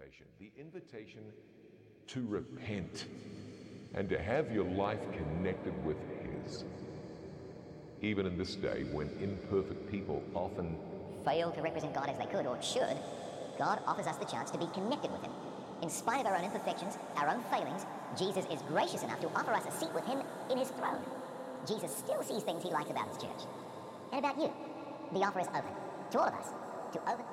invitation the invitation to repent and to have your life connected with His. Even in this day when imperfect people often fail to represent God as they could or should, God offers us the chance to be connected with Him. In spite of our own imperfections, our own failings, Jesus is gracious enough to offer us a seat with Him in His throne. Jesus still sees things He likes about His church. And about you. The offer is open to all of us to open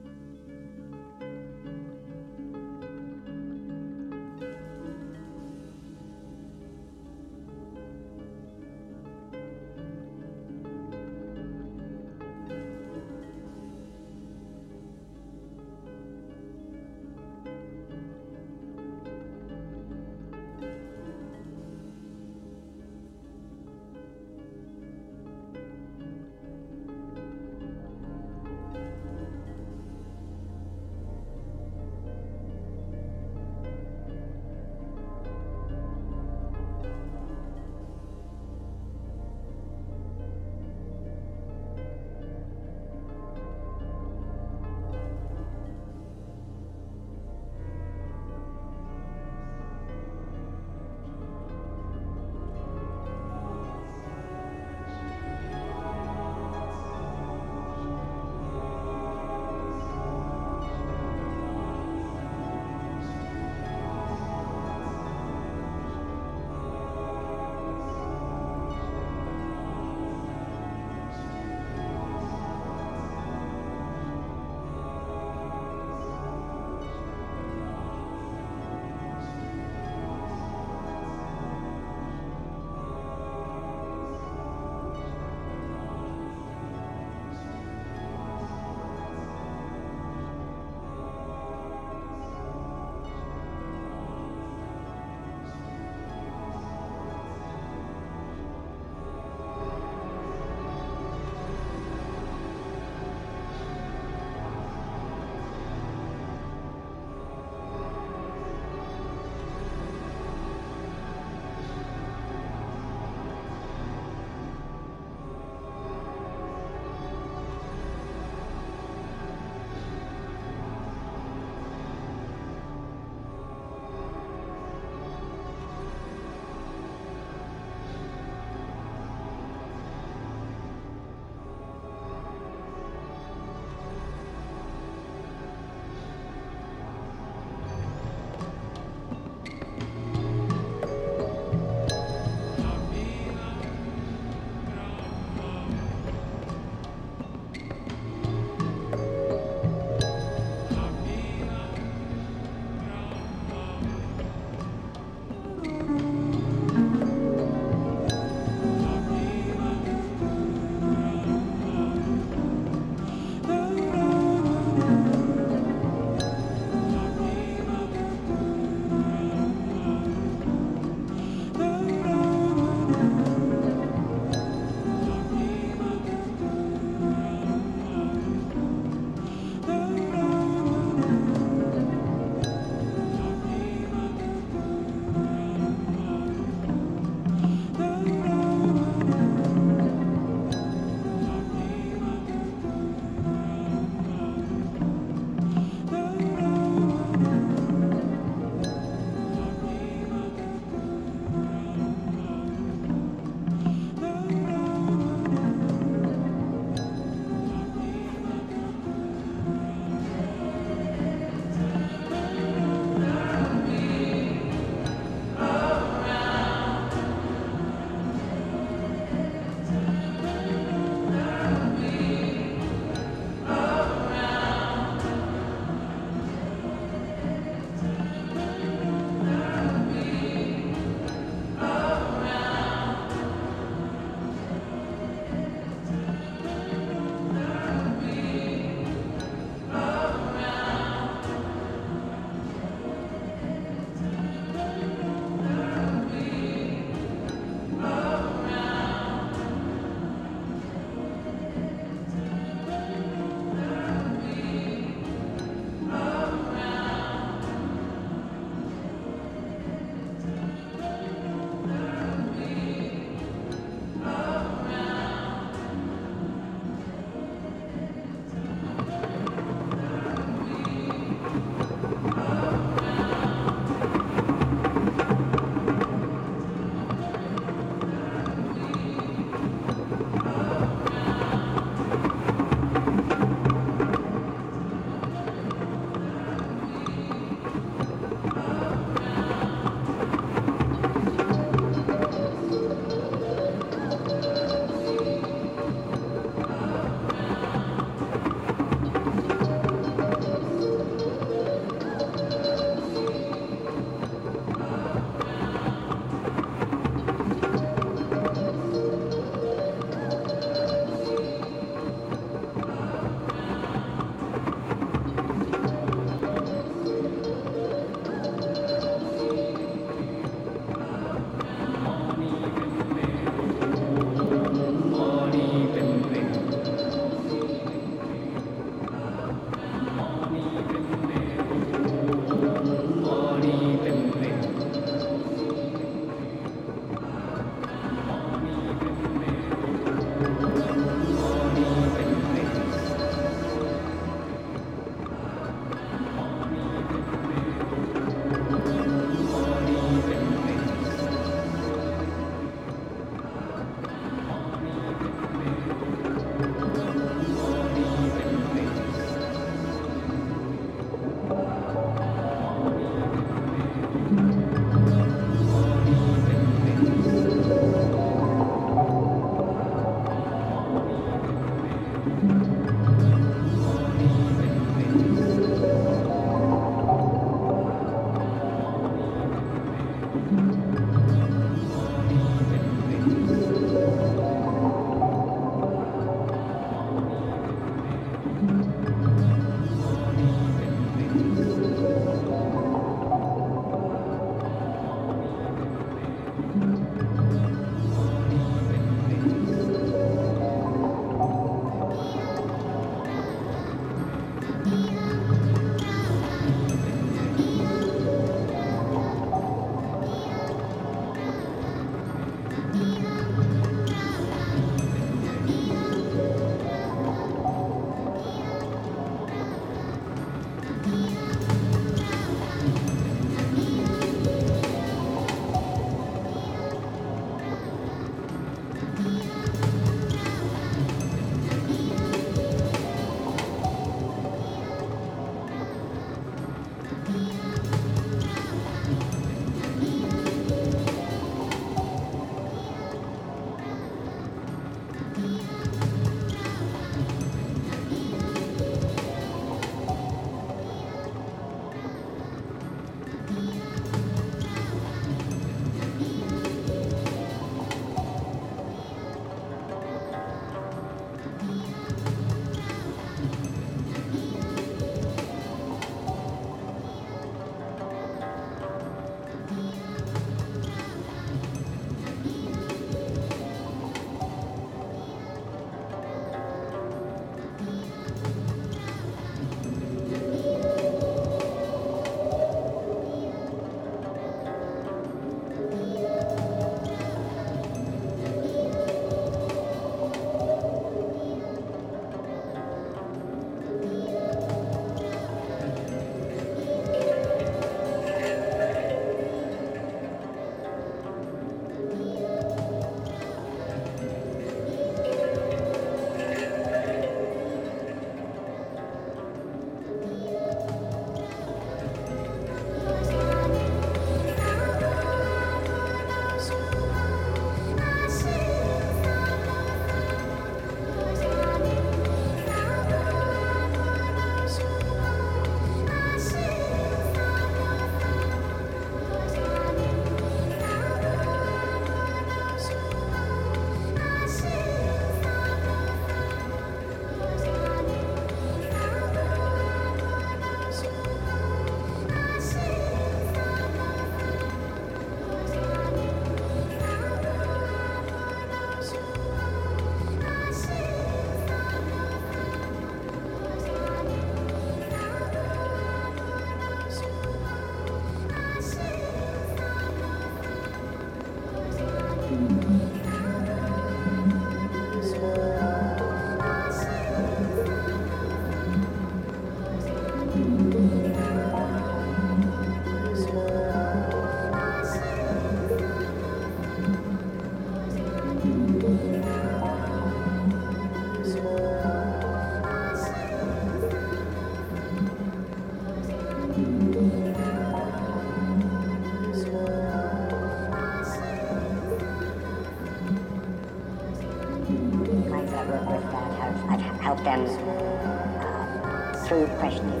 questioning.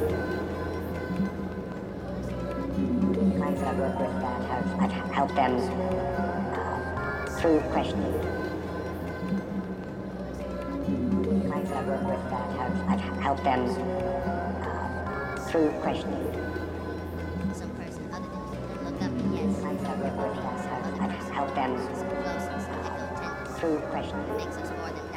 Clients that I've worked with that have, I've helped them uh, through questioning. Clients that I've worked with that have, I've helped them uh, through questioning. Some person other than looked up, yes. Clients that I've worked with that have, I've helped them Closest, through questioning.